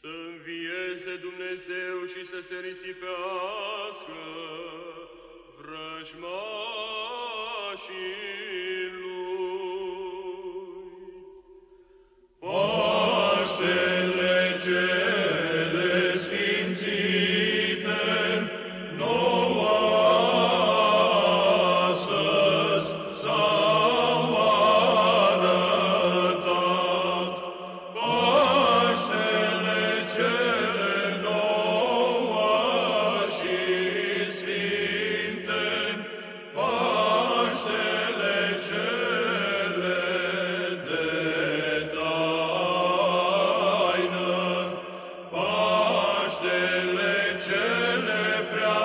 Să învieze Dumnezeu și să se risipească vrăjmașii. Prea